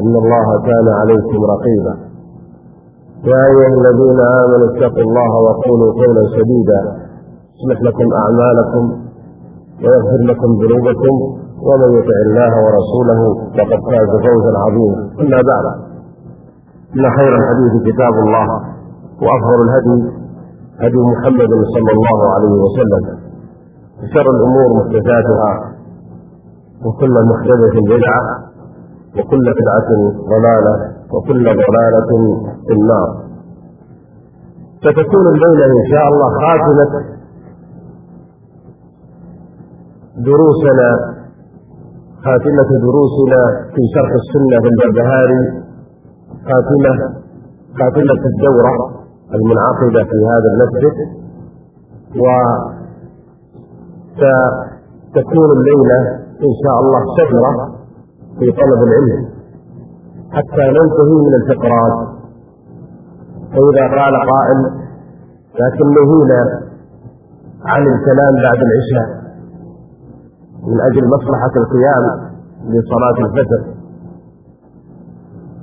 إن الله كان عليكم رقيبا. يا أيها الذين آمنوا اتقوا الله وقولوا قولا سديدا. يصلح لكم أعمالكم ويغفر لكم ذنوبكم ومن يطع الله ورسوله فقد فاز فوزا عظيما. أما بعد إن خير الحديث كتاب الله وأفضل الهدي هدي محمد صلى الله عليه وسلم. وشر الأمور محدثاتها وكل محدثة بدعة وكل بدعة ضلالة وكل ضلالة في النار. ستكون الليلة إن شاء الله خاتمة دروسنا خاتمة دروسنا في شرح السنة بالبربهاري خاتمة خاتمة الدورة المنعقدة في هذا المسجد. وستكون الليلة إن شاء الله شجرة في طلب العلم حتى ننتهي من الفقرات. فإذا قال قائل لكن نهينا عن الكلام بعد العشاء من أجل مصلحة القيام لصلاة الفجر.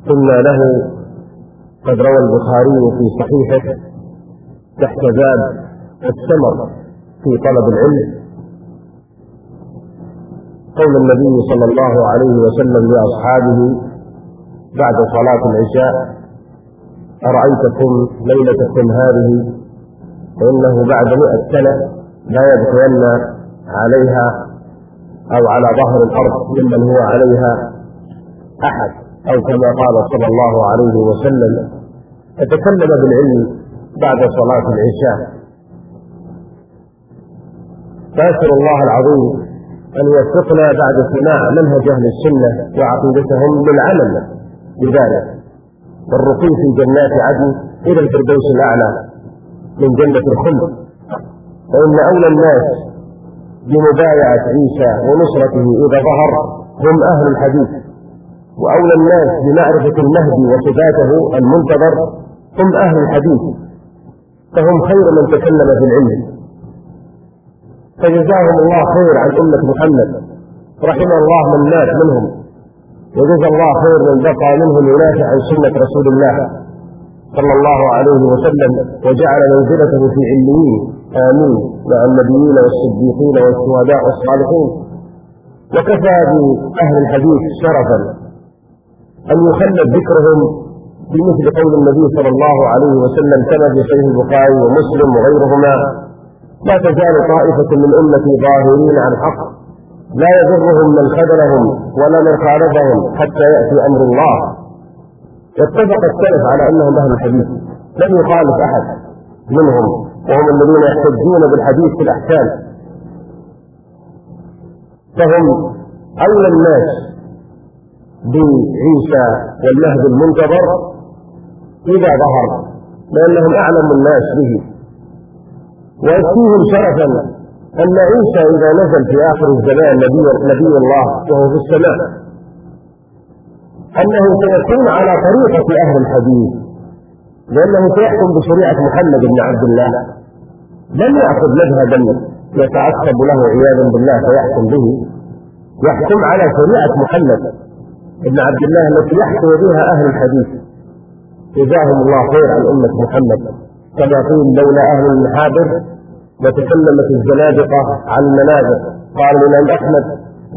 قلنا له قد روى البخاري في صحيحه تحت باب الثمر في طلب العلم. قول النبي صلى الله عليه وسلم لأصحابه بعد صلاة العشاء أرأيتكم ليلتكم هذه فإنه بعد مئة سنة لا يبقين عليها أو على ظهر الأرض ممن هو عليها أحد أو كما قال صلى الله عليه وسلم. فتكلم بالعلم بعد صلاة العشاء. فأسأل الله العظيم أن يوفقنا بعد سماع منهج أهل السنة وعقيدتهم للعمل بذلك. والرقي في جنات عدن إلى الفردوس الأعلى من جنة الخلد. فإن أولى الناس بمبايعة عيسى ونصرته إذا ظهر هم أهل الحديث. وأولى الناس بمعرفة المهدي وصفاته المنتظر هم أهل الحديث. فهم خير من تكلم في العلم. فجزاهم الله خير عن أمة محمد. رحم الله من مات منهم. وجزى الله خير من بقى منهم ينافع عن سنة رسول الله صلى الله عليه وسلم. وجعل منزلته في عليين. آمين. مع النبيين والصديقين والشهداء والصالحين. وكفى بأهل الحديث شرفا. أن يخلد ذكرهم بمثل قول النبي صلى الله عليه وسلم كما في صحيح البخاري ومسلم وغيرهما. لا تزال طائفة من أمتي ظاهرين عن حق. لا يضرهم من خذلهم ولا من خالفهم حتى يأتي أمر الله. واتفق السلف على أنهم أهل الحديث. لم يخالف أحد منهم. وهم الذين يحتجون بالحديث في الأحكام. فهم أولى الناس بعيسى والمهد المنتظر إذا ظهر لأنهم أعلم الناس به. ويكفيهم شرفا أن عيسى إذا نزل في آخر الزمان نبي, نبي الله وهو في السماء. أنه سيكون على طريقة أهل الحديث لأنه سيحكم بشريعة محمد بن عبد الله. لم يأخذ مذهبا يتعصب له عياذا بالله فيحكم به. يحكم على شريعة محمد بن عبد الله التي يحكم بها أهل الحديث. جزاهم الله خير عن أمة محمد. كما لولا أهل المحابر وتكلمت الزنادقة عن المنابر قال الإمام أحمد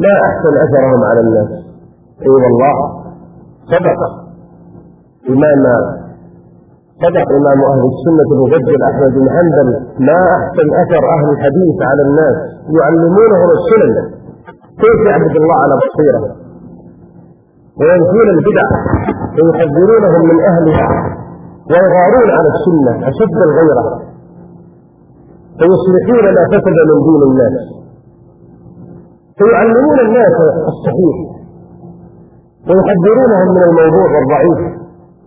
ما أحسن أثرهم على الناس. أيوة والله. صدق. إمام صدق إمام أهل السنة المبدل أحمد بن حنبل. ما أحسن أثر أهل الحديث على الناس يعلمونهم السنن. كيف يعبد الله على بصيرة؟ وينفون البدع ويحذرونهم من أهلها. ويغارون على السنة أشد الغيرة. فيصلحون ما فسد من دين الناس. فيعلمون الناس الصحيح. ويحذرونهم من الموضوع والضعيف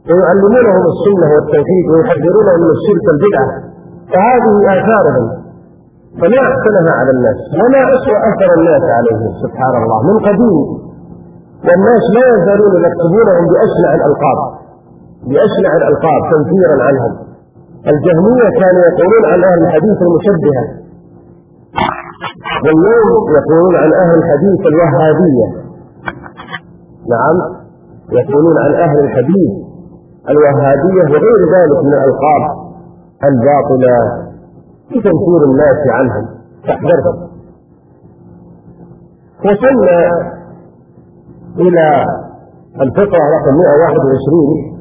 ويعلمونهم السنة والتوحيد. ويحذرونهم من الشرك البدعة فهذه آثارهم. فما أحسنها على الناس. وما أسوأ أثر الناس عليه سبحان الله. من قديم. والناس لا يزالون يكتبونهم بأشنع الألقاب. بأشنع الألقاب تنفيرا عنهم. الجهمية كانوا يقولون عن أهل الحديث المشبهة. واليوم يقولون عن أهل الحديث الوهابية. نعم يقولون عن أهل الحديث الوهابية وغير ذلك من الألقاب الباطلة لتنفير الناس عنهم تحذرهم. وصلنا إلى الفقرة رقم 121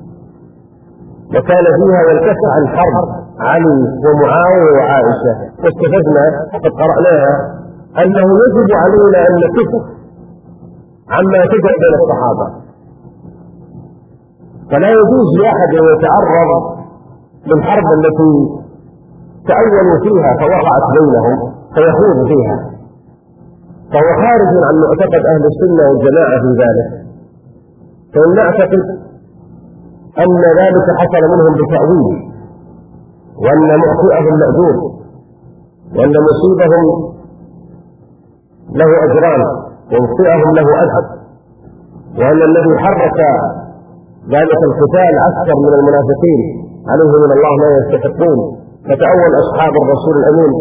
وكان فيها ينكف عن حرب علي ومعاوية وعائشة. واستفدنا وقد قرأناها أنه يجب علينا أن نكف عما تجد بين الصحابة. فلا يجوز لأحد أن يتعرض للحرب التي تأولوا فيها فوقعت بينهم فيخوض فيها. فهو خارج عن معتقد أهل السنة والجماعة في ذلك. فإن نعتقد أن ذلك حصل منهم بتأويل وأن مخطئهم مأجور وأن مصيبهم له أجران ومخطئهم له أجر وأن الذي حرك ذلك القتال أكثر من المنافقين عليهم من الله ما يستحقون. فتأول أصحاب الرسول الأمين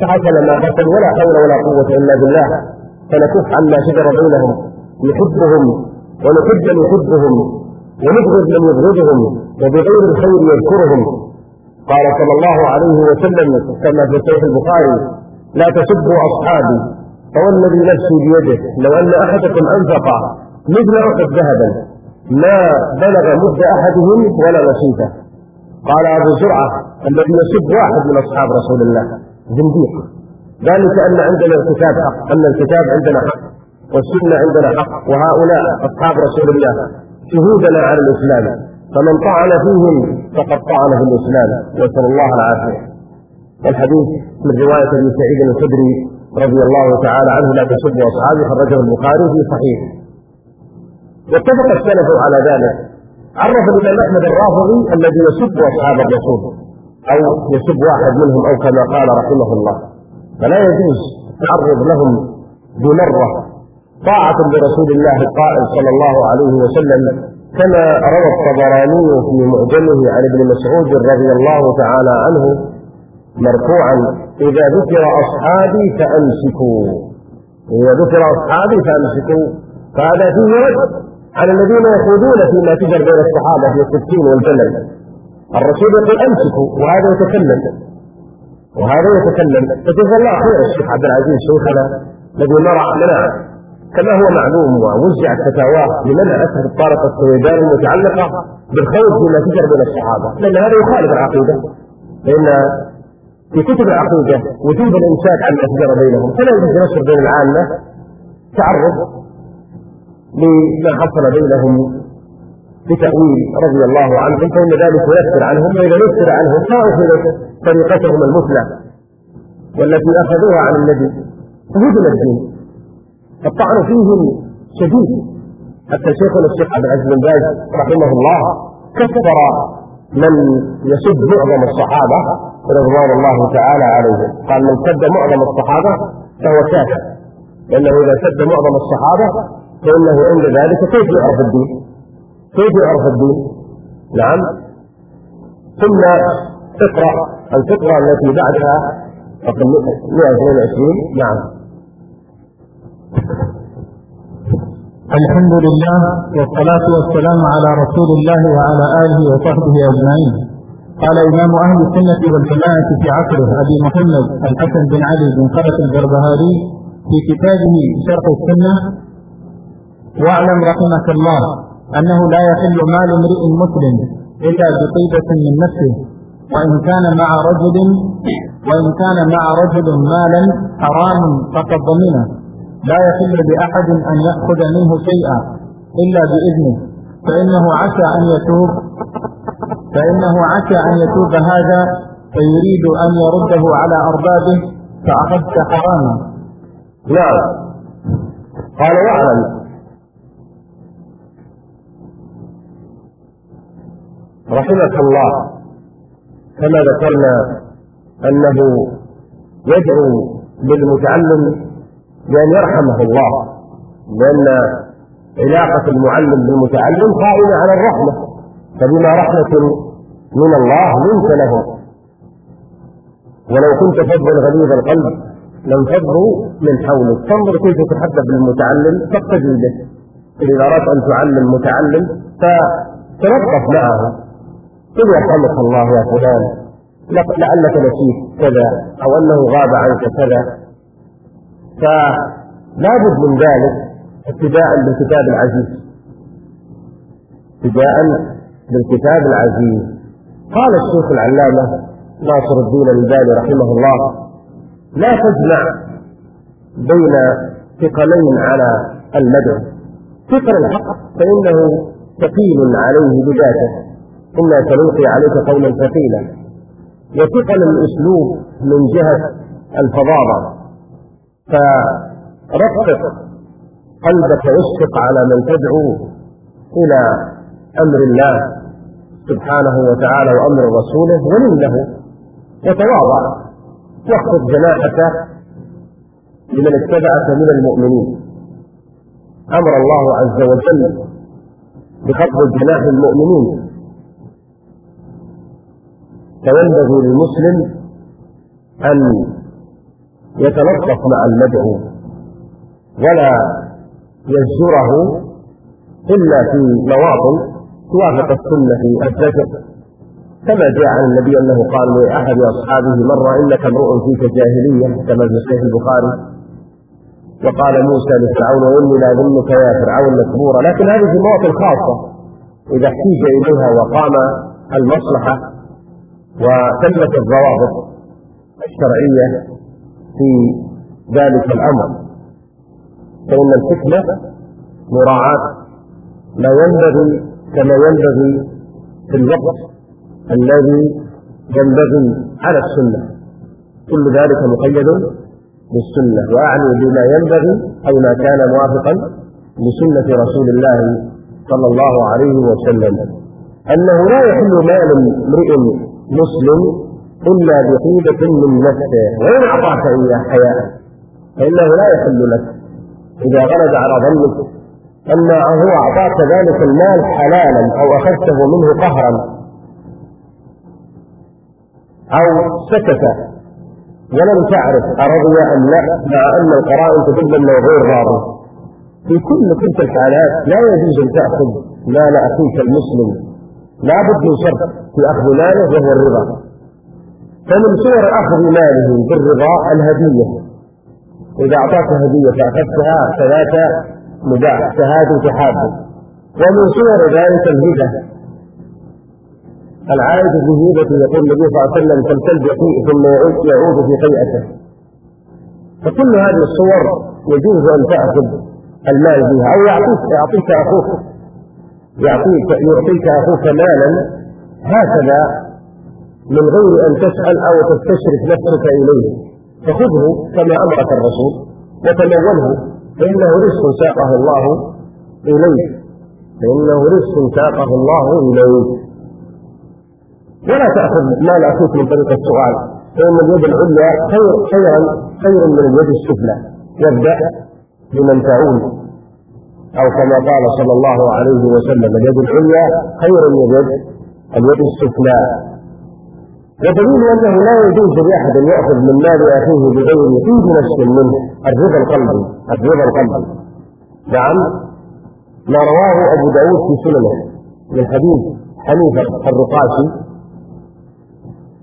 فحصل ما حصل ولا حول ولا قوة إلا بالله فنكف عما شجر بينهم نحبهم ونحب من يحبهم. ونبغض من يبغضهم وبغير الخير يذكرهم. قال صلى الله عليه وسلم كما في صحيح البخاري لا تسبوا أصحابي فوالذي نفسي بيده لو أن أحدكم أنفق مثل أحد ذهبا ما بلغ مد أحدهم ولا نصيفه قال أبو زرعة الذي يسب واحد من أصحاب رسول الله. زنديق. ذلك أن عندنا الكتاب حق أن الكتاب عندنا حق والسنة عندنا حق وهؤلاء أصحاب رسول الله. شهودنا على الإسلام. فمن طعن فيهم فقد طعن في الإسلام نسأل الله العافية. والحديث من رواية ابن سعيد الخدري رضي الله تعالى عنه لا تسبوا أصحابي خرجه البخاري في صحيح. واتفق السلف على ذلك. عرف الإمام أحمد الرافضي الذي يسب أصحاب الرسول أو يسب واحد منهم أو كما قال رحمه الله. فلا يجوز التعرض لهم بمرة طاعة لرسول الله القائل صلى الله عليه وسلم كما روى الطبراني في معجمه عن ابن مسعود رضي الله تعالى عنه مرفوعا إذا ذكر أصحابي فأمسكوا. إذا ذكر أصحابي فأمسكوا فهذا فيه رد على الذين يخوضون فيما تجر بين الصحابة في السكين والجلل الرسول يقول أمسكوا وهذا يتكلم. وهذا يتكلم. فجزا الله خير الشيخ عبد العزيز شيخنا الذي مرع منع كما هو معلوم ووزعت فتاواه لمنع أسهل الطارق السويدان المتعلقة بالخوض فيما تجر بين الصحابة لأن هذا يخالف العقيدة لأن في كتب العقيدة وجود الإمساك عن تجر بينهم فلا يجوز نشر بين العامة تعرض لما حصل بينهم بتأويل رضي الله عنهم فإن ذلك يؤثر عنهم فإذا يؤثر عنهم فأخذت طريقتهم المثلى والتي أخذوها عن النبي فهدم الدين. الطعن فيهم شديد. حتى شيخنا الشيخ عبد العزيز بن باز رحمه الله كثر من يسب معظم الصحابة رضوان الله تعالى عليهم. قال من سب معظم الصحابة فهو كافر. لأنه إذا سب معظم الصحابة فإنه عند ذلك كيف يعرف الدين؟ كيف يعرف الدين؟ نعم. ثم اقرأ الفقرة التي بعدها رقم 122 نعم. الحمد لله والصلاة والسلام على رسول الله وعلى آله وصحبه أجمعين. قال إمام أهل السنة والجماعة في عصره أبي محمد الحسن بن علي بن خلف البربهاري في كتابه شرح السنة واعلم رحمك الله أنه لا يحل مال امرئ مسلم إلا بطيبة من نفسه وإن كان مع رجل وإن كان مع رجل مالا حرام فقد ضمنه. لا يحل لأحد أن يأخذ منه شيئا إلا بإذنه. فإنه عسى أن يتوب فإنه عسى أن يتوب هذا فيريد أن يرده على أربابه فأخذت حراما. نعم قال واعلم رحمك الله. كما ذكرنا أنه يدعو للمتعلم بأن يرحمه الله لأن علاقة المعلم بالمتعلم قائمة على الرحمة فبما رحمة من الله لنت له. ولو كنت فظا غليظ القلب لانفضوا من حولك. فانظر كيف تحدث بالمتعلم تقتدي به. إذا أردت أن تعلم متعلم فتلطف معه. قل يرحمك الله يا فلان لعلك نسيت كذا أو أنه غاب عنك كذا. فلا بد من ذلك ابتداء بالكتاب العزيز. ابتداء بالكتاب العزيز. قال الشيخ العلامة ناصر الدين الباني رحمه الله لا تجمع بين ثقلين على المدعو ثقل الحق فإنه ثقيل عليه بذاته. إنا سنلقي عليك قولا ثقيلا. وثقل الأسلوب من جهة الفظاظة. فرقق قلبك واشفق على من تدعو إلى أمر الله سبحانه وتعالى وأمر رسوله ولن له. وتواضع. واخفض جناحك لمن اتبعك من المؤمنين. أمر الله عز وجل بخفض جناح المؤمنين. فينبغي للمسلم أن يتلطف مع المدعو ولا يزجره إلا في مواطن توافق السنة في الزجر. كما جاء عن النبي أنه قال لأحد أصحابه مرة إنك امرؤ فيك جاهلية كما في صحيح البخاري. وقال موسى لفرعون وإني لأظنك يا فرعون مسبورا لكن هذه في مواطن خاصة إذا احتيج إليها وقام المصلحة وتمت الضوابط الشرعية في ذلك الأمر. فإن الحكمة مراعاة. ما ينبغي كما ينبغي في الوقت الذي ينبغي على السنة. كل ذلك مقيد بالسنة. وأعني بما ينبغي أو ما كان موافقا لسنة رسول الله صلى الله عليه وسلم. أنه لا يحل مال امرئ مسلم إلا بطيبة من نفسه. وإن أعطاك إياه حياء فإنه لا يحل لك. إذا غلب على ظنك أن هو أعطاك ذلك المال حلالا أو أخذته منه قهرا أو سكت ولم تعرف أرضي أم لا مع أن القرائن تدل أنه غير راضي في كل تلك الحالات لا يجوز أن تأخذ مال أخيك المسلم. لا بد من شرط في أخذ ماله وهو الرضا. فمن صور أخذ ماله بالرضا الهدية. إذا أعطاك هدية فأخذتها فذاك مباح شهاد تحاب ومن صور ذلك الهبة العائد هبة يقول النبي صلى الله عليه وسلم فالكلب ثم يعود في قيئته فكل هذه الصور يجوز أن تأخذ المال بها أو يعطيك يعطيك أخوك. يعطيك يعطيك أخوك مالا. هكذا من غير أن تسأل أو تستشرف نفسك إليه. فخذه كما أمرك الرسول وتموله. فإنه رزق ساقه الله إليك. فإنه رزق ساقه الله إليك. ولا تأخذ مال أخوك من طريق السؤال. فإن اليد العليا خير خيرا خير من اليد السفلى. وابدأ بمن تعود. أو كما قال صلى الله عليه وسلم اليد العليا خير من اليد اليد السفلى. ودليل أنه لا يجوز لأحد أن يأخذ من مال أخيه بغير يطيب نفس منه الرضا القلبي الرضا القلبي. نعم. ما رواه أبو داود في سننه من حديث حنيفة الرقاشي.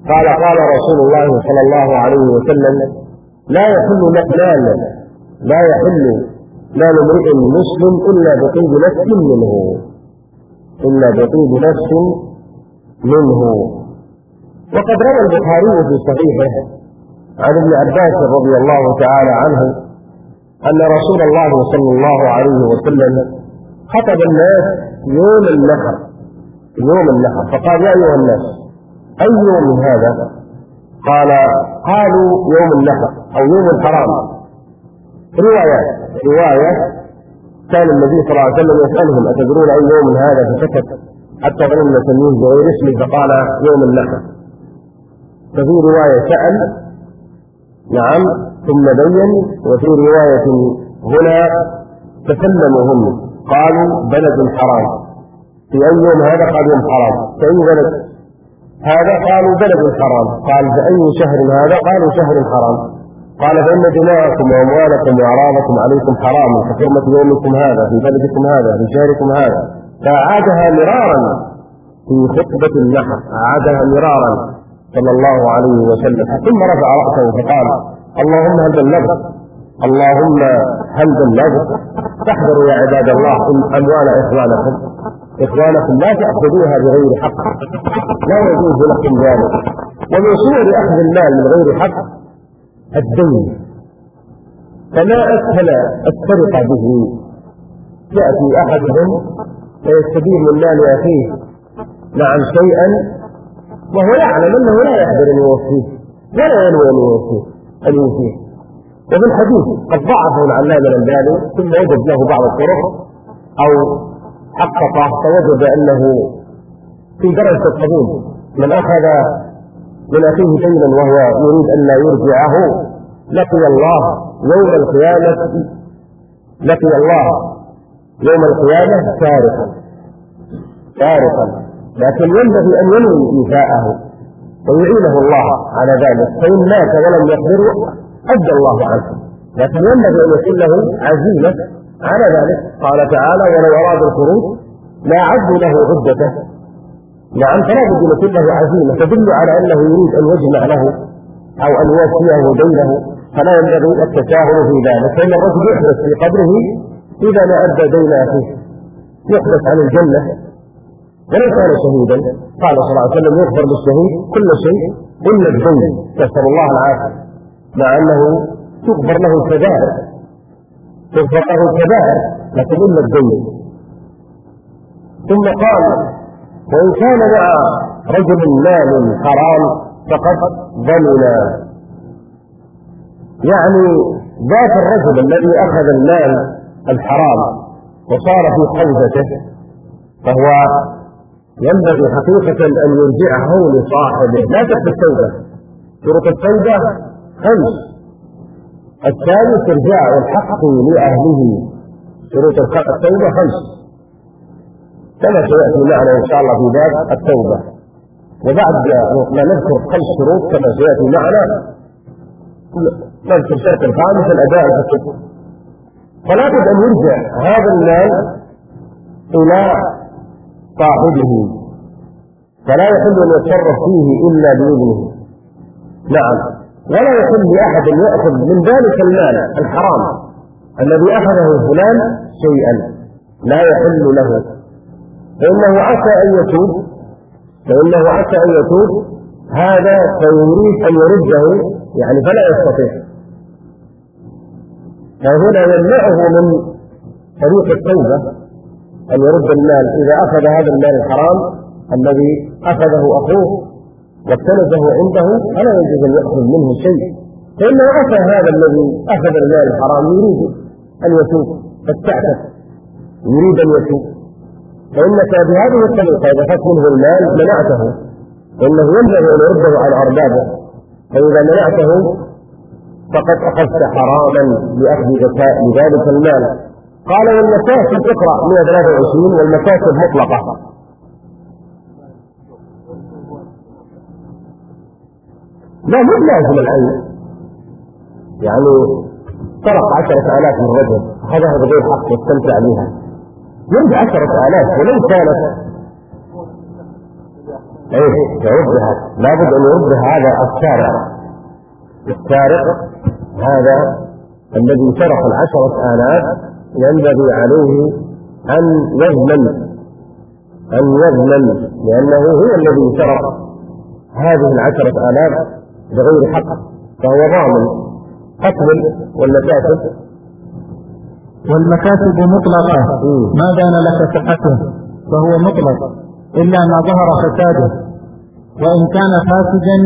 قال قال رسول الله صلى الله عليه وسلم لا يحل مال لا يحل مال امرئ مسلم إلا بطيب نفس منه إلا بطيب نفس منه. وقد روى البخاري في صحيحه عن ابن عباس رضي الله تعالى عنه أن رسول الله صلى الله عليه وسلم خطب الناس يوم النحر يوم النحر. فقال يا أيها الناس أي يوم هذا؟ قال قالوا يوم النحر أو يوم الحرام. روايات رواية كان النبي صلى الله عليه وسلم يسألهم أتدرون أي يوم هذا فسكت حتى ظننا تمييز بغير اسمه؟ فقال يوم النحر. ففي رواية سأل نعم ثم بين وفي رواية هنا تكلموا هم قالوا بلد حرام. في أي يوم هذا؟ قال يوم حرام. في أي بلد؟ هذا؟ قالوا بلد حرام. قال بأي شهر هذا؟ قالوا شهر حرام. قال فإن دماءكم وأموالكم وأعراضكم عليكم حرام. كحرمة يومكم هذا في بلدكم هذا في شهركم هذا. فأعادها مرارا في خطبة النحر. أعادها مرارا. صلى الله عليه وسلم. ثم رفع رأسه فقال اللهم هل بلغت؟ اللهم هل بلغت؟ فاحذروا يا عباد الله أموال إخوانكم إخوانكم لا تأخذوها بغير حق لا يجوز لكم ذلك. ومن صور أخذ المال من غير حق الدين. فما أسهل السرقة به. يأتي أحدهم ويستدين من مال أخيه نعم شيئا وهو يعلم أنه لا يقدر أن يوفيه ولا ينوي أن يوفيه أن يوفيه وفي الحديث قد ضعفه العلامة الألباني ثم وجد له بعض الطرق أو حققه فوجد أنه في درجة القبول من أخذ من أخيه دينا وهو يريد أن لا يرجعه لقي الله يوم القيامة لقي الله يوم القيامة سارقا سارقا لكن ينبغي أن ينوي إيفاءه ويعينه الله على ذلك فإن مات ولم يقدر أدى الله عنه. لكن ينبغي أن يكون له عزيمة على ذلك. قال تعالى ولو أرادوا الخروج لا عدوا له عدته. نعم فلا بد أن يكون له عزيمة تدل على أنه يريد أن يجمع له أو أن يوفيه دينه. فلا ينبغي التساهل في ذلك فإن الرجل يحدث في قبره إذا ما أدى دين اخيه يحدث عن الجنة. ولو كان شهيدا. قال صلى الله عليه وسلم يغفر للشهيد كل شيء إلا الدين نسأل الله العافية. مع أنه تغفر له الكبائر. تغفر له الكبائر لكن إلا الدين ثم قال وإن كان مع رجل مال حرام فقد ضمن يعني ذات الرجل الذي أخذ المال الحرام وصار في حوزته فهو ينبغي حقيقة أن يرجعه لصاحبه. لا تكفي التوبة. شروط التوبة خمس. الثالث إرجاع الحق لأهله. شروط التوبة خمس. كما سيأتي معنا إن شاء الله في باب التوبة. وبعد ما نذكر خمس شروط كما سيأتي معنا نذكر الشرط الخامس الأداء الحقوق فلا بد أن يرجع هذا المال إلى صاحبه. فلا يحل أن يتصرف فيه إلا بإذنه. نعم. ولا يحل لأحد أن يأخذ من ذلك المال الحرام الذي أخذه فلان شيئا. لا يحل له. فإنه عسى أن يتوب. فإنه عسى أن يتوب. هذا فيريد أن يرده. يعني فلا يستطيع. فهنا يمنعه من طريق التوبة. أن يرد المال. إذا أخذ هذا المال الحرام الذي أخذه أخوه واكتنزه عنده فلا يجوز أن يأخذ منه شيء. فإنه أتى هذا الذي أخذ المال الحرام يريد أن يتوب فاستعتب يريد أن يتوب فإنك بهذه الطريقة إذا أخذت منه المال منعته. فإنه ينبغي أن يرده على أربابه. فإذا منعته فقد أخذت حراما لأخذ زكاة لذلك المال. قال والمكاسب اقرأ 123 والمكاسب مطلقة. لا مو لازم العين يعني سرق عشرة آلاف من رجل هذا بغير حق يستمتع بها. يرجع عشرة آلاف ولو كانت إيه يردها لابد أن يردها هذا السارق. السارق هذا الذي سرق العشرة آلاف ينبغي عليه أن يضمن أن يظلم لأنه هو الذي سرق هذه العشرة آلاف بغير حق فهو ضامن قتل والمكاسب. والمكاسب مطلقة. ما بان لك صحته فهو مطلق إلا ما ظهر فساده. وإن كان فاسدا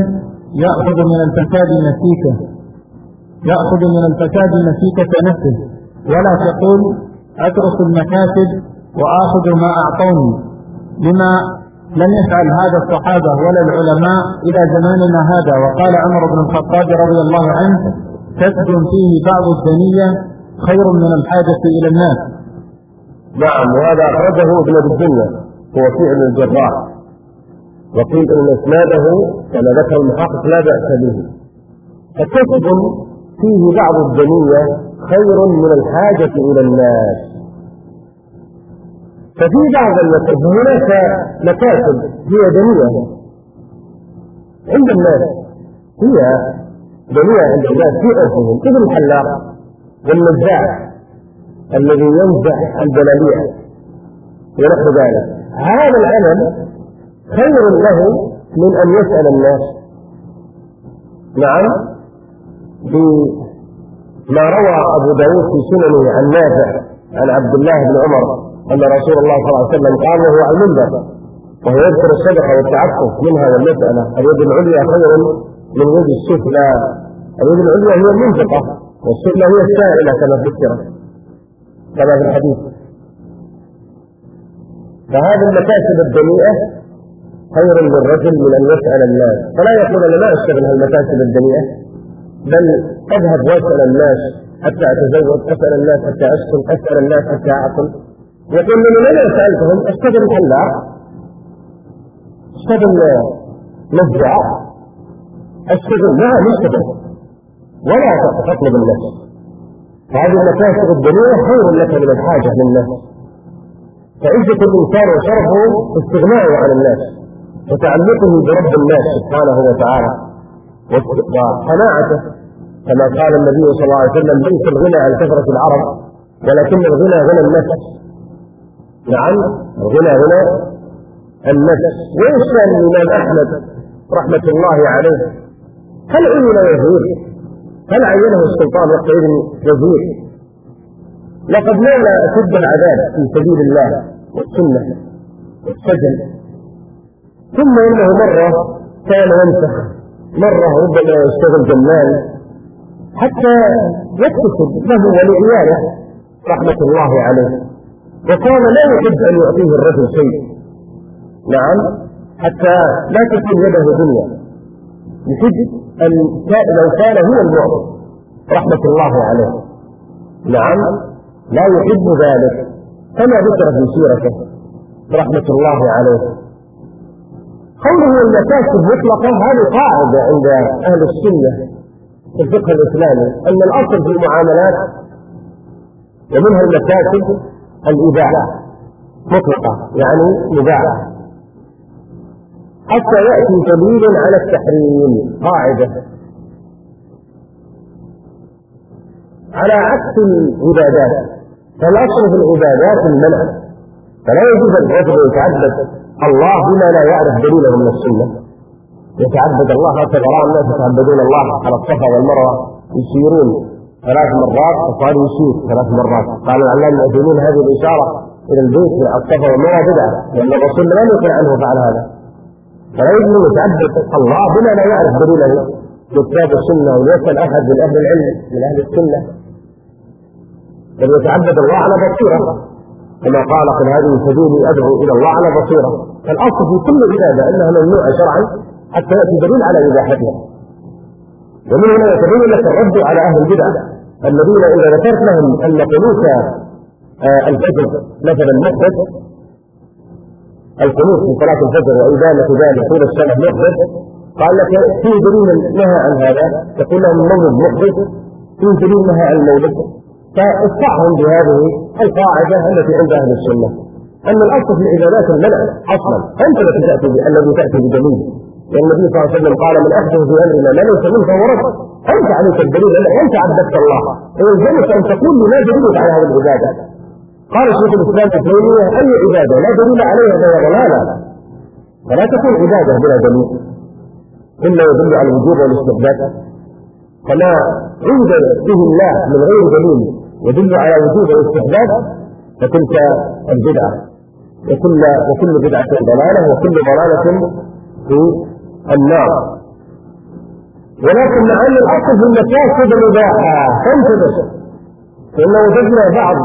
يأخذ من الفساد نسيكه يأخذ من الفساد نسيكة نفسه. ولا تقول أترك المكاسب وآخذ ما أعطوني. لما لم يفعل هذا الصحابة ولا العلماء إلى زماننا هذا وقال عمر بن الخطاب رضي الله عنه كسب فيه بعض الدنية خير من الحاجة إلى الناس. نعم وهذا أخرجه ابن الدنيا هو فعل الجراح. وقيل إن إسناده كما ذكر المحقق لا بأس به. فكسب فيه بعض الدنية خير من الحاجة إلى الناس. ففي بعض المكاسب هناك مكاسب هي دنية عند الناس هي دنية عند الناس في عرفهم مثل الحلاق والنزاع الذي ينزع الجلالية ونحو ذلك. هذا العمل خير له من أن يسأل الناس. نعم. بما روى أبو داود في سننه عن نافع عن عبد الله بن عمر أن رسول الله صلى الله عليه وسلم قال له على المنبر وهو يذكر الصدقة والتعفف منها والمسألة اليد العليا خير من يد السفلى. اليد العليا هي المنفقة والسفلى هي السائلة كما ذكر كما في الحديث. فهذه المكاسب الدنيئة خير للرجل من أن يسأل الناس. فلا يقول أنا ما أشتغل هالمكاسب الدنيئة. بل أذهب وأسأل الناس حتى أتزوج أسأل الناس حتى أسكن أسأل الناس حتى أعقل. يقول لماذا سألتهم؟ أشتغل حلاق أشتغل مزرعة أشتغل لا نشتغل ولا تطلب النفس. هذه المكاسب الدنيئة خير لك من الحاجة للناس فعزة الإنسان وشرفه استغناءه عن الناس وتعلقه برب الناس سبحانه وتعالى. وقناعته كما قال النبي صلى الله عليه وسلم ليس الغنى عن كثرة العرب ولكن الغنى غنى النفس. نعم الغنى غنى النفس. كان الإمام أحمد رحمة الله عليه هل عين وزير هل عينه السلطان وقتئذ وزير لقد نال أشد العذاب في سبيل الله والسنة والسجن. ثم إنه مرة كان يمسح مرة ربما يشتغل جمال حتى يكتسب له ولعياله رحمة الله عليه. وكان لا يحب أن يعطيه الرجل شيء. نعم حتى لا تكون يده دنيا يحب أن لو كان هو المعطي رحمة الله عليه. نعم لا يحب ذلك. كما ذكر في سيرته رحمة الله عليه. قوله المكاسب مطلقة هذه قاعدة عند أهل السنة في الفقه الإسلامي أن الأصل في المعاملات ومنها المكاسب الإباحة مطلقة يعني مباحة. حتى يأتي دليل على التحريم قاعدة. على عكس العبادات فالأصل في العبادات المنع. فلا يجوز الرجل يتعبد الله بما لا يعرف دليله من السنة. يتعبد الله هكذا رأى الناس يتعبدون الله على الصفا والمروة. يسيرون ثلاث مرات وقالوا يسير ثلاث مرات. قال العلام المؤذنين هذه الإشارة إلى البيت من الصفا والمروة بدعة. لأن الرسول لم يقل عنه فعل هذا. فلا يجوز يتعبد الله بما لا يعرف دليله كتاب السنة ويسأل أحد من أهل العلم من أهل السنة. بل يتعبد الله على بصيرة كما قال قل هذه سبيلي أدعو إلى الله على بصيرة. فالأصل في كل عبادة أنها ممنوعة شرعا حتى يأتي دليل على إباحتها. ومن هنا يتبين لك الرد على أهل البدع. الذين إذا ذكرت لهم أن قنوت آه الفجر مثلا محدث القنوت في صلاة الفجر وإدامة ذلك طول السنة محدث قال لك في دليل نهى عن هذا؟ تقول لهم المولد محدث في دليل نهى عن المولد فاصحهم بهذه القاعدة التي عند أهل السنة. أن الأصل في العبادات المنع أصلا. أنت الذي تأتي الذي تأتي بدليل لأن النبي صلى الله عليه وسلم قال من أحدث في أمرنا ما ليس منه فهو رد أنت عليك الدليل أنت عبدت الله. ويلزمك أن تقول لي ما دليلك على هذه العبادة. قال شيخ الإسلام ابن أي عبادة؟ لا دليل عليها فهي ضلالة. فلا تكون عبادة بلا دليل. إلا يدل على الوجوب والاستحباب. فما عند به الله من غير دليل يدل على وجوب والاستحباب فتلك البدعة. وكل وكل بدعة ضلالة وكل ضلالة في النار. ولكن مع ان الأصل في المكاسب الاباحه تنتبه فان وجدنا بعض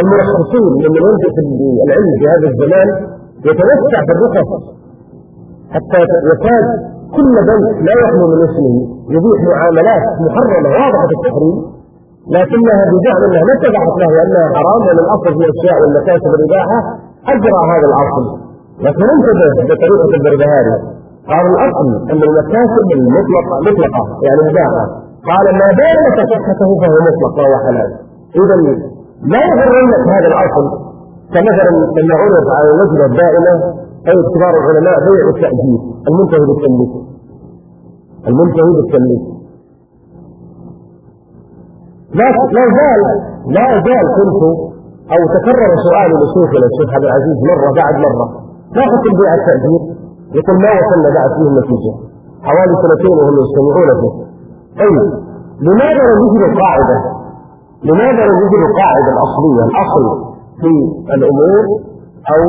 المرخصين ممن ينفق العلم في هذا الزمان يتوسع في الرخص حتى يكاد كل بنك لا يخلو من اسمه يبيح معاملات محرمة واضحة التحريم. لكنها بزعم انها ما اتبعت له لأنها حرام ومن الاصل في الاشياء والمكاسب الاباحه أجرى هذا الأصل. لكن انتبه بطريقة البربهاري قال الأصل أن المكاسب المطلقه مطلقة يعني مباحة. قال ما دامت صحته فهو مطلق وهو حلال. اذا لا يغرنك هذا الأصل. كمثلا لما عرف على اللجنه الدائمة أي كبار العلماء بيع التأجير المنتهي بالتمليك. المنتهي بالتمليك. لا لا زال لا زال كنت أو تكرر سؤالي لشيخنا الشيخ عبد العزيز مرة بعد مرة ما حكم بيع التأجير؟ يقول ما وصلنا بعد فيه النتيجة حوالي سنتين وهم يجتمعون فيه طيب لماذا لم يجد القاعدة؟ لماذا لم يجد القاعدة الأصلية الأصل في الأمور أو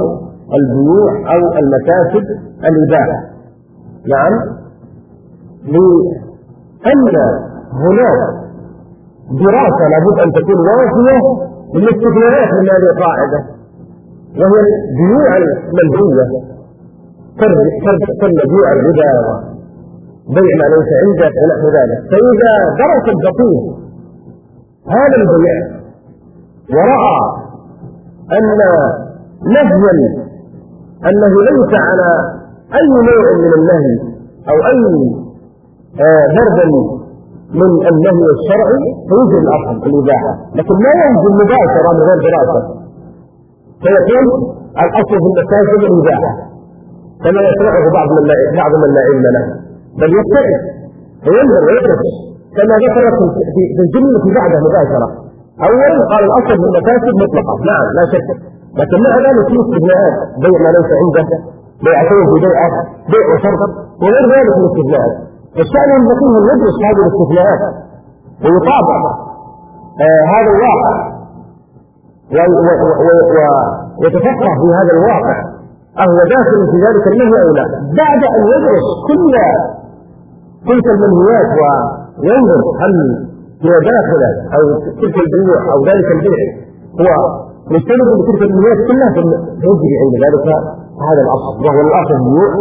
البيوع أو المكاسب الإباحة؟ نعم لأن هناك دراسة لابد أن تكون وافية للاستثناءات من هذه القاعدة وهي البيوع المنهية كالبيوع الربا بيع ما ليس عندك ونحو ذلك. فإذا درس الفقيه هذا البيع ورأى أن نهيا أنه ليس على أي نوع من النهي أو أي ضرب من النهي الشرعي فيجري الأصل الإباحة. لكن ما ينزل مباشره من غير دراسة. فيكون الأصل في المساجد الإباحة. كما يشرعه بعض من لا بعض من لا علم له. بل يتعب وينظر ويدرس. كما ذكر في الجملة بعده مباشره اولا قال الأصل في المفاسد مطلقة. نعم لا شك. لكن مع ذلك في استثناءات. بيع ما ليس عنده. بيعتين في بيعه. بيع وشرط وغير ذلك من الاستثناءات. الشأن ينبغي أن يدرس هذه الاستثناءات ويطابق آه هذا الواقع ويتفقه في هذا الواقع أهو داخل في ذلك النهي أو لا؟ بعد أن يدرس كل تلك المنهيات وينظر هل هي داخلة أو تلك البيوع أو ذلك البيع هو مستند بتلك المنهيات كلها فيجري عند ذلك هذا الأصل وهو الأصل البيوع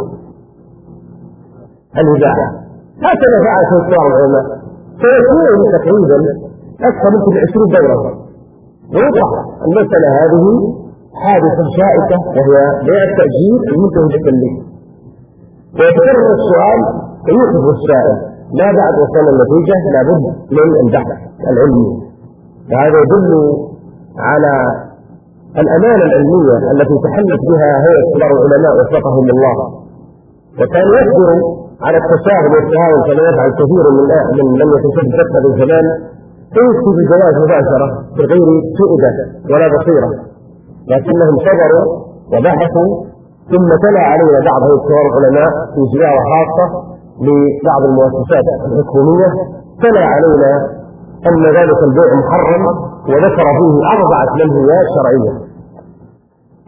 الإباحة هكذا فعل كبار العلماء سيكون تقريبا أكثر من 20 دورة. ويطرح المساله هذه حادثة شائكة وهي بيع التاجيل المنتهي بالتمليك. ويتكرر السؤال فيحدث السائل. ما بعد وصول النتيجة؟ لابد من البحث العلمي. وهذا يدل على الأمانة العلمية التي تحلت بها هيئة كبار العلماء وفقهم الله وكان يصبر على التساهل والتهاون كما يفعل كثير من من لم يتشبث هذا الزمان فيفتي بالجواز مباشرة بغير سؤدة ولا بصيرة؟ لكنهم صبروا وبحثوا ثم تلا علينا بعض كبار العلماء في زياره خاصة لبعض المؤسسات الحكومية تلا علينا أن ذلك البيع محرم وذكر فيه أربعة منهيات شرعية.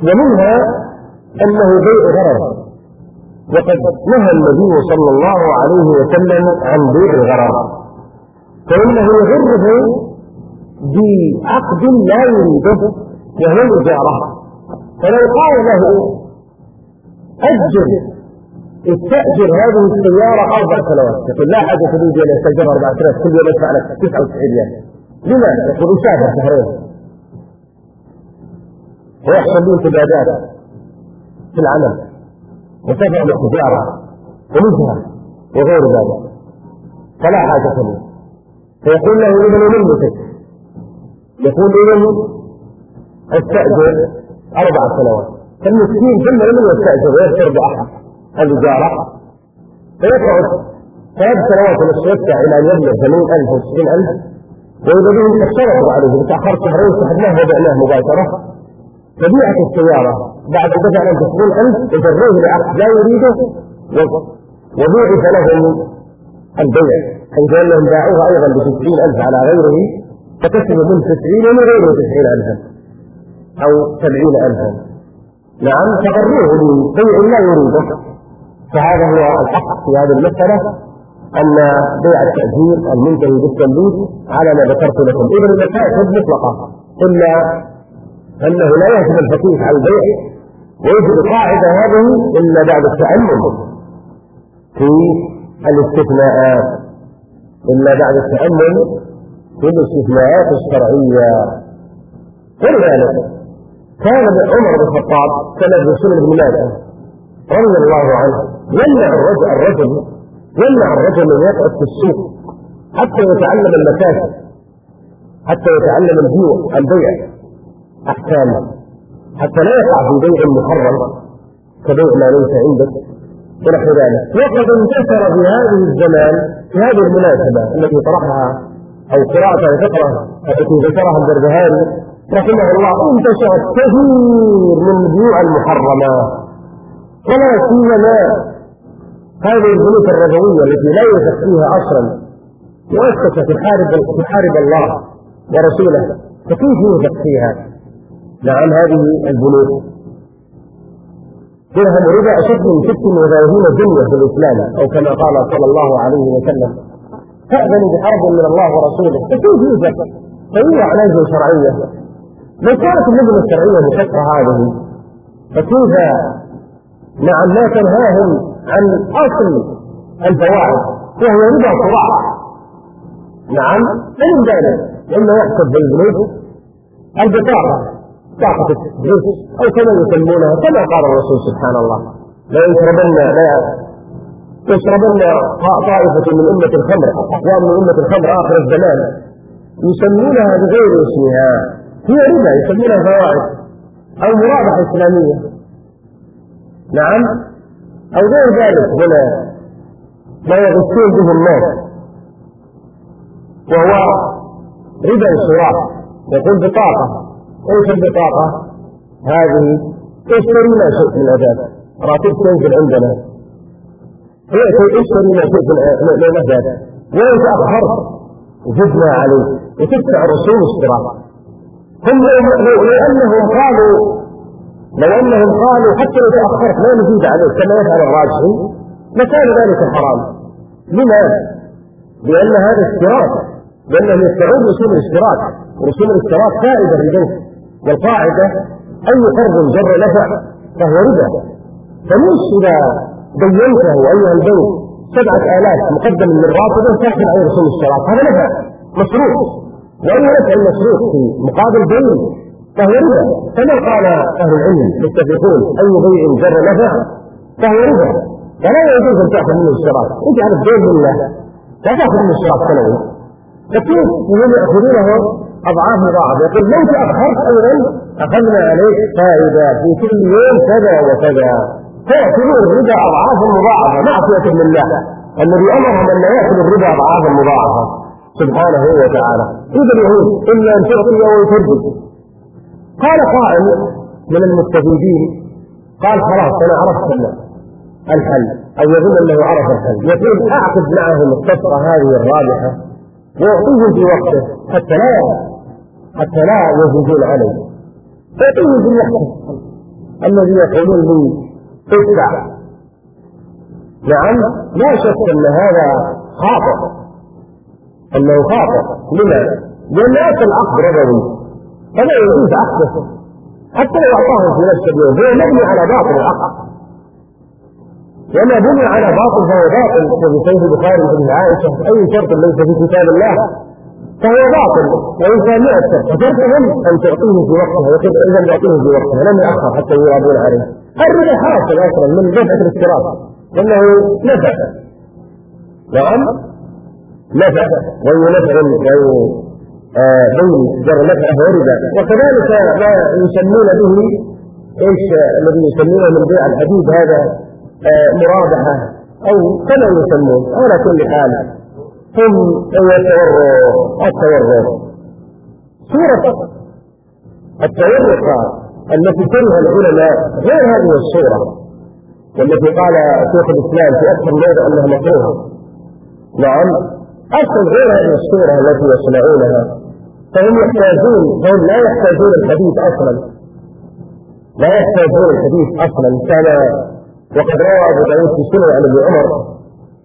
ومنها أنه بيع غرض. وقد نهى النبي صلى الله عليه وسلم عن بيع الغرر فإنه يغره بعقد لا يريده وهو الإجارة فلو قال له أجل استأجر هذه السيارة أربع سنوات. يقول لا حاجة تريد أن يستأجر أربع سنوات كل يوم يدفع لك 99 ريال. لماذا؟ يقول أسافر شهرين ويحصل لي انتدابات في العمل. وتبع التجارة ونزهة وغير ذلك. فلا حاجة له. فيقول له إذا نملكك يقول إذا استأجر أربع سنوات. فالمسكين ثم لم يستأجر ويشتري بأحد الإجارة فيقعد ثلاث سنوات يدفع إلى أن يبلغ 80000 أو 90000 وإذا بهم اشترطوا عليه بتأخر شهرين سحبناه وبعناه مباشرة. طبيعة السيارة بعد دفع أن تسعين ألف وجروه لعقد لا يريده وبيعت لهم البيع. حيث أنهم باعوها أيضا بتسعين ألف على غيره فكسب من تسعين ومن غيره تسعين ألفا أو سبعين ألفا. نعم فغروه ببيع لا يريده. فهذا هو الحق في هذه المسألة أن بيع التأجير المنتهي بالتمليك على ما ذكرت لكم. إذا المسائل مطلقة. إلا أنه لا يجب الفقيه على البيع ويجب القاعدة هذه إلا بعد التأمل. في الاستثناءات. إلا بعد التأمل في الاستثناءات الشرعية. ولذلك كان عمر بن الخطاب كما في بن ماجه رضي الله عنه يمنع الرجل الرجل يمنع الرجل من يقعد في السوق حتى يتعلم المكاسب حتى يتعلم البيع البيع أحكامه. حتى لا يقع في بيع محرم كبيع ما ليس عندك ونحو ذلك وقد انتشر في هذه الزمان في هذه المناسبة التي طرحها أو قراءة تقرا التي ذكرها البربهاري رحمه الله انتشرت كثير من البيوع المحرمة ولا سيما هذه البنوك الربويه التي لا يوجد فيها أصلا مؤسسة تحارب تحارب الله ورسوله فكيف يوجد فيها؟ نعم هذه البنوك. درهم ربا اشد من ست وثلاثين دنيا في الإسلام أو كما قال صلى الله عليه وسلم. تأذن بحرب من الله ورسوله فكيف يوجد؟ فهي عناصر شرعية؟ لو كانت اللجنه الشرعية بكثره هذه فكيف نعم لا تنهاهم عن أصل الفوائد؟ وهو ربا صراع. نعم ومن ذلك لما يحسب بالبنوك. البطاقه بطاقه الفلوس أو كما يسمونها كما قال الرسول سبحان الله. لا يشربن لا يشربن طائفة من أمة الخمر أقوام من أمة الخمر آخر الزمان. يسمونها بغير اسمها. هي ربا يسمونها فوائد. أو مرابحة إسلامية. نعم. أو غير ذلك هنا. ما يغشون به الناس وهو ربا الشراء يقول بطاقة. إيش البطاقة؟ هذه اشتري ما شئت من الأداة راتب تنزل عندنا اشتري ما شئت من الأداة وإن تأخرت زدنا عليه. وتدفع رسوم اشتراك. هم لأنهم قالوا لو أنهم قالوا حتى لو تأخرت لا نزيد عليك كما يفعل الراجحي لكان ذلك حرام. لماذا؟ لأن هذا اشتراك. لأنهم يدفعون رسوم الاشتراك. ورسوم الاشتراك فائدة للبنك والقاعدة أي قرض جر نفع فهو ربا. فمش إذا دينته أيها البنك سبعة آلاف مقدم من راتبه تأخذ عليه رسوم الاشتراك هذا نفع مصروف. وأي نفع المصروف في مقابل دين فهو ربا. كما قال أهل العلم يتفقون أي بيع جر نفع فهو ربا. فلا يجوز أن تأخذ منه اشتراك اجعل الدين لله لا تأخذ منه اشتراك سنوي فكيف يأخذونه أضعاف مضاعفة. يقول لو تأخرت أيضا أخذنا عليك فائدة. في كل يوم كذا وكذا. فيأكلون الربا أضعافا مضاعفة. معصية لله الذي أن لا يأكل الربا أضعافا مضاعفة. سبحانه وتعالى. إذا اليهود إلا أن تعطي وترد قال قائل من المستفيدين قال خلاص أنا عرفت الحل أو يظن أنه عرف الحل. يقول أعقد معهم الصفقة هذه الرابحة وأعطيهم في وقته حتى لا حتى لا يزيدون علي. فأعطيهم في وقته الذي يقولون لي ادفع نعم لا شك أن هذا خاطئ. أنه خاطئ. لماذا؟ لأن أصل العقد ربوي. فلا يجوز عقده. حتى لو أعطاه في نفس اليوم هو مبني على باطل العقد. وما بني على باطل فهو باطل وفي صحيح البخاري وحديث عائشه أي شرط ليس في كتاب الله. فهو باطل وان كان 100 شرط فشرطهم أن تعطيه في وقتها يقول اذا تعطيه في وقتها لم ياخر حتى يرادون عليه الربا حاصل أصلا من دفعه الاشتراك إنه نفع نعم؟ نفع وهو نفع وهو بين جر نفع هو ربا وكذلك ما يسمون به إيش الذي يسمونه من بيع الحديد هذا مرابحة أو كما يسمون على كل حال. هم التورط التورط صورة التورق التي كره العلماء غير هذه الصورة والتي قال شيخ الإسلام في أكثر موضع أنها مكروهة. نعم أصل غير هذه الصورة التي يصنعونها فهم يحتاجون هم لا يحتاجون الحديث أصلا. لا يحتاجون الحديث أصلا. كان وقد روى أبو داود في سنة عن ابن عمر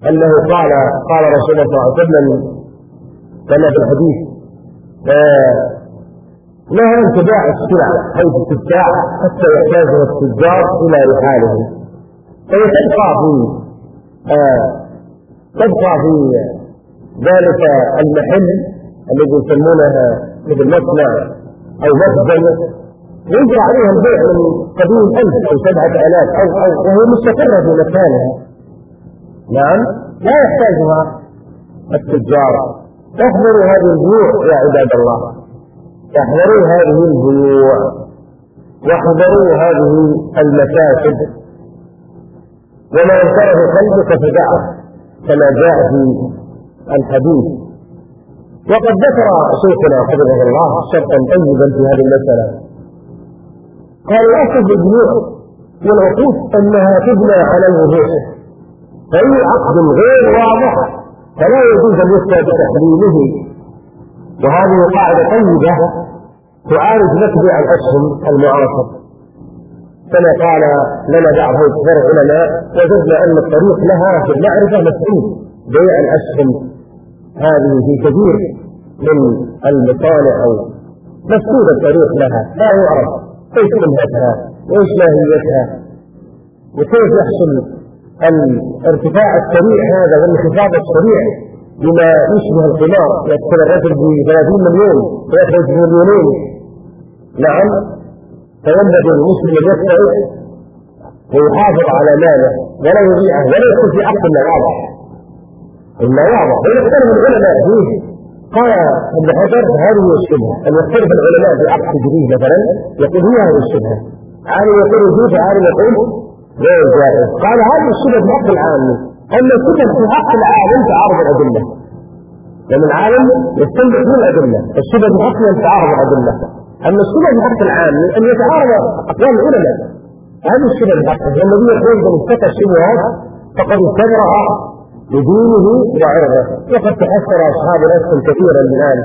أنه قال قال رسول الله صلى الله عليه وسلم كما في الحديث نهى عن تباع السلع حيث تباع حتى يحتاجها التجار إلى رحالهم فهي تبقى في آه تبقى في ذلك المحل الذي يسمونها مثل مصنع أو مخزن يجرى عليها البيع من قبيل ألف أو سبعة آلاف أو أو وهي مستقرة في مكانها. نعم. لا يحتاجها التجار. احذروا هذه البيوع يا عباد الله. احذروا هذه البيوع واحذروا هذه المكاسب. وما ينكره قلبك فدعه كما جاء في الحديث. وقد ذكر شيخنا حفظه الله شرطا طيبا في هذه المسألة. قال الأصل في البيوع والعقود أنها تبنى على الوضوح فأي عقد غير واضح فلا يجوز أن يفتى بتحليله وهذه قاعدة طيبة تعالج متبع الأسهم المعاصر. كما قال لنا بعض كبار العلماء وجدنا أن الطريق لها في المعرفة مسؤول بيع الأسهم هذه في كثير من المصانع أو مسؤول الطريق لها. لا يعرف كيف منهجها وإيش ماهيتها وكيف يحصل الارتفاع السريع هذا والانخفاض السريع بما يشبه القمار يدخل الرجل ب 30 مليون ويخرج بمليونين. نعم فينبغي المسلم أن يستعد ويحافظ على ماله ولا يضيعه ولا يكون في عقد من الواضح إلا واضح بل يختلف العلماء. فيه قال ابن حجر هذه الشبهة. أن يختلف العلماء في عقد جديد مثلا يقول هي هذه الشبهة. عالم يقول يجوز عالم يقول غير جائز. قال هذه الشبهة في حق العام. أن الشبهة في حق العالم تعارض الأدلة. لأن العالم يستنبط من الأدلة. الشبهة في حقه أن تعارض الأدلة. أما الشبهة في حق العام أن يتعارض أقوال العلماء. هذه الشبهة في حقه والنبي يقول من اتقى الشبهات فقد استبرأ لدينه وعرضه وقد تأثر أصحاب الأسهم كثيرا الآن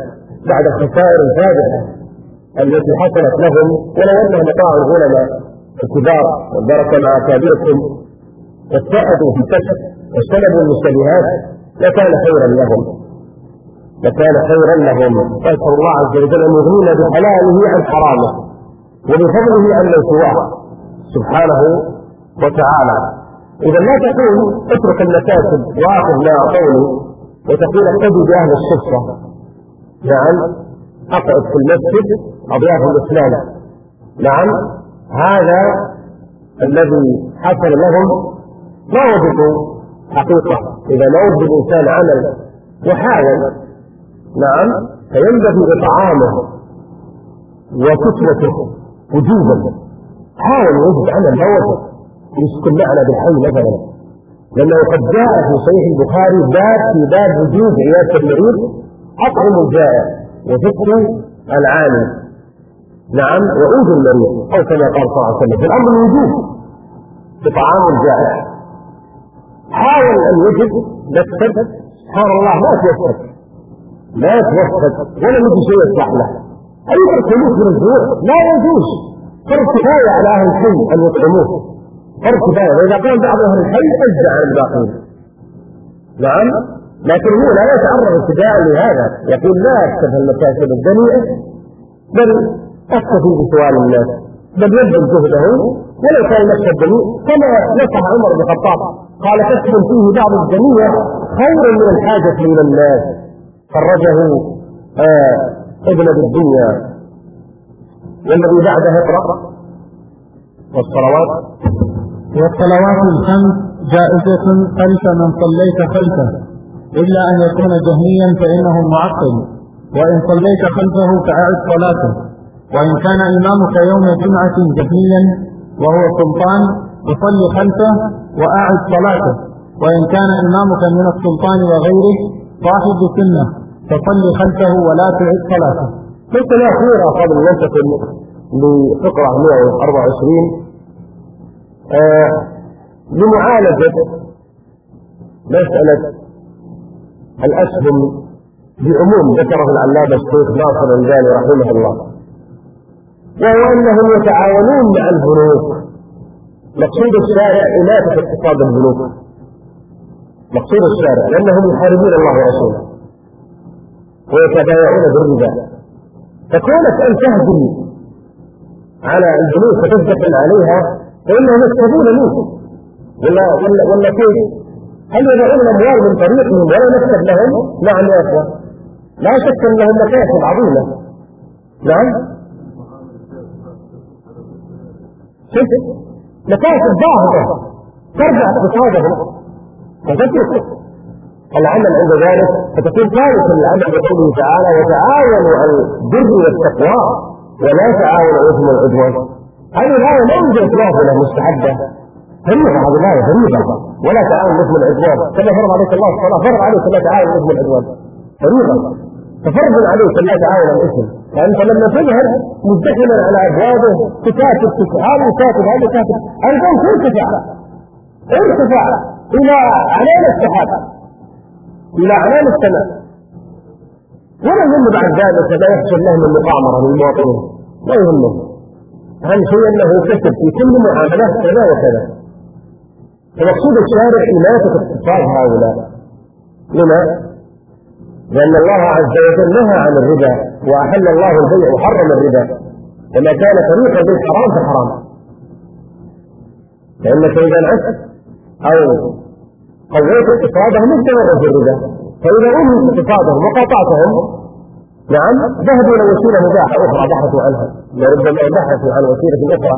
بعد الخسائر الفادحة التي حصلت لهم ولو أنهم أطاعوا العلماء. الكبار والبركة مع أكابرهم واتعدوا في الكسب واجتنبوا المشتبهات لكان خيرا لهم. لكان خيرا لهم. نسأل الله عز وجل أن يغنينا بحلاله عن حرامه وبفضله عن من سواه سبحانه وتعالى. إذا لا تقول اترك المكاسب واخذ ما أعطوني وتقول اقتدي بأهل الصفة نعم أقعد في المسجد أضياف الإسلام. نعم هذا الذي حصل لهم ما وجدوا حقيقة. إذا ما وجد الإنسان عمل وحاول نعم فينبغي إطعامه وكسوته وجوبا. حاول يوجد عمل لا وجد يسكن معنا بالحي مثلا لأنه قد جاء في صحيح البخاري باب في باب وجوب عيادة المريض أطعم الجائع وفقه العالم نعم وعود المريض أو كما قال صلى الله عليه وسلم في الأمر الوجوب بطعام الجائع حاول أن يجد مكتب سبحان الله ما توفق ما توفق ولا يجي شيء يصلح له. أي الفلوس من الجوع؟ لا يجوز. فرض كفاية على أهل الحي أن يطعموه. فرق كفاية. وإذا قام بعض أهل الحي أجزع عن الباقين. نعم. لكن هو لا يتعرض ابتداء لهذا. يقول لا أكتب المكاسب الدنيئة بل أكتفي بسؤال الناس. بل يبذل جهده ولو كان مكتب دنيء كما نصح عمر بن الخطاب. قال كسب فيه بعض الدنية خير من الحاجة إلى الناس. خرجه آه ابن بالدنيا. والذي بعده اقرأ والصلوات. والصلوات الخمس جائزة خلف من صليت خلفه. إلا أن يكون جهميا فإنه معقل وإن صليت خلفه فأعد صلاته. وإن كان إمامك يوم جمعة جهميا وهو سلطان فصل خلفه وأعد صلاته. وإن كان إمامك من السلطان وغيره صاحب سنة فصل خلفه ولا تعد صلاته. نقطة أخيرة قبل أن ننتقل لفقرة 124 آه لمعالجة مسألة الأسهم بعموم ذكره العلامة الشيخ ناصر الجاني رحمه الله. وهو أنهم يتعاونون مع البنوك مقصود الشارع إماتة اقتصاد البنوك مقصود الشارع لأنهم يحاربون الله ورسوله. ويتبايعون بالربا. فكونك أن تهدم على البنوك وتدخل عليها فإنهم يكسبون منك ولا ولا ولا كيف؟ هل يضعون الأموال من طريقهم ولا نكسب لهم؟ نعم يا أخوان لا شك أن لهم مكاسب عظيمة. نعم؟ مكاسب باهظة ترجع اقتصادهم فتترك العمل عند ذلك فتكون ثالثا العمل بقوله تعالى وتعاونوا على البر والتقوى ولا تعاونوا الإثم والعدوان هذه الآية لا يوجد نافلة مستحبة. فريضة هذه الآية فريضة ولا تعاون الإثم والعدوان. كما فرض عليك الله الصلاة فرض عليك لا تعاون الإثم والعدوان. فريضة ففرض عليك لا تعاون الإثم. فأنت لما تذهب مزدحما على أبوابه تكاتب هذا يكاتب هذا يكاتب البنك ارتفع ارتفع إلى عنان السحاب إلى عنان السماء. ولا يهم بعد ذلك لا يحصل لهم المقامرة للمواطنين لا يهمهم أهم شيء أنه كسب في كل معاملة كذا وكذا. فمقصود الشارع إماتة اقتصاد هؤلاء. لما؟ لأن الله عز وجل نهى عن الربا وأحل الله البيع وحرم الربا. وما كان طريقا بالحرام فحرام. فإنك إذا انعكس أو قويت اقتصادهم في الربا. فإذا أنهوا اقتصادهم وقاطعتهم نعم ذهبوا إلى وسيلة مباحة أخرى بحثوا عنها. وربما بحثوا عن وسيلة أخرى.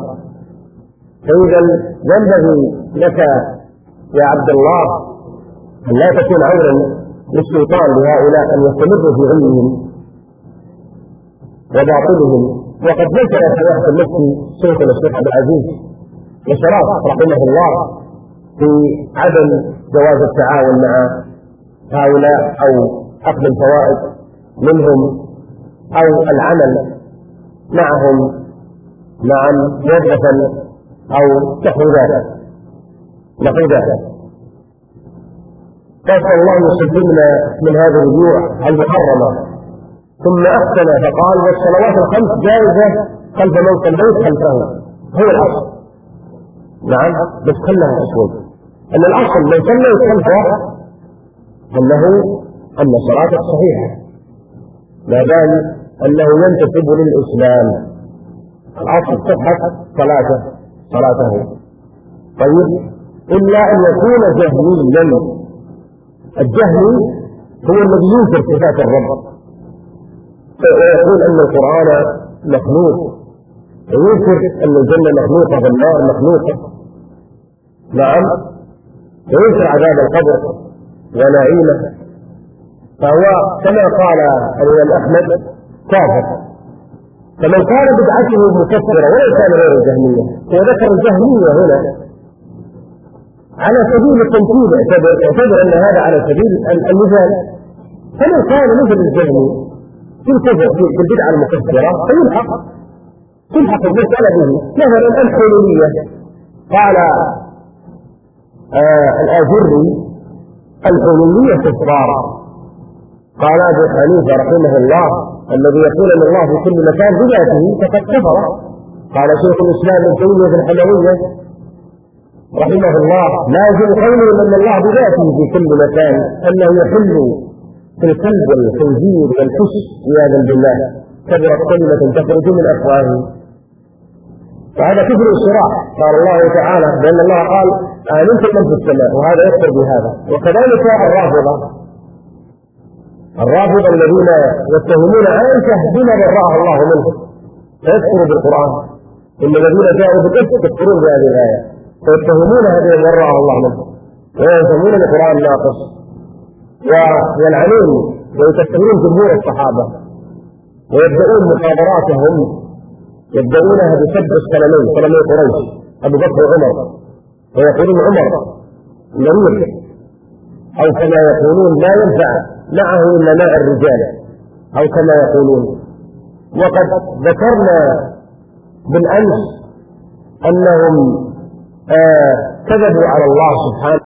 فإذا ينبغي لك يا عبد الله أن لا تكون عونا للسلطان لهؤلاء أن يستمروا في علمهم وباطلهم وقد نشر سماحة المفتي شيخنا الشيخ عبد العزيز نشرات رحمه الله في عدم جواز التعاون مع هؤلاء أو أخذ الفوائد منهم أو العمل معهم مع موظفا أو نحو ذلك نحو ذلك فأسأل الله يسلمنا من هذه الرجوع المحرمة. ثم أحسن فقال والصلوات الخمس جائزة خلف من صليت خلفه. هو الأصل نعم بس خلها أسود أن الأصل من صليت خلفه أنه أن صلاتك صحيحة. ما دام أنه ينتسب للإسلام. الأصل صحة صلاته صلاته. طيب إلا أن يكون جهميا الجهل هو الذي ينكر صفات الرب. ويقول أن القرآن مخلوق. وينكر أن الجنة مخلوقة والنار مخلوقة. نعم. وينكر عذاب القبر ونعيمه. فهو كما قال الإمام أحمد كافر. فمن كان بدعته مكفرة ولو كان غير الجهمية. وذكر الجهمية هنا. على سبيل التمثيل اعتبر اعتبر أن هذا على سبيل المثال. فمن كان مثل الجهمي في الكفر في البدعة المكفرة فيلحق. تلحق المساله به مثلا الحلولية. قال آه الآجري الحلولية كفار قال أبو حنيفة رحمه الله الذي يقول أن الله في كل مكان بذاته فقد كفر. قال شيخ الإسلام ابن تيمية في الحلويه رحمه الله. لازم قوله أن الله بذاته في كل مكان أنه يحل في القلب والخنزير والحس عياذا بالله. كبرت كلمة تخرج من افواههم وهذا كفر الصراع. قال الله تعالى بان الله قال امنتم من في السماء وهذا يكفر بهذا. وكذلك الرافضة. الرافضة الذين يتهمون عائشه بما برأها الله منه فيكفر بالقرآن. إن الذين جاءوا بالكفر يكفرون بهذه الآية. فيتهمون هذه برأها الله منه ويسمون القران ناقص. ويلعنون ويكفرون جمهور الصحابة. ويبدأون مخابراتهم. يبدأونها بسب السلمين سلمي قريش. أبو بكر وعمر. ويقولون عمر مريض أو كما يقولون لا ينفع معه إلا ماء الرجال. أو كما يقولون. وقد ذكرنا بالأمس أنهم Eh, kadabuu cala allah subxaana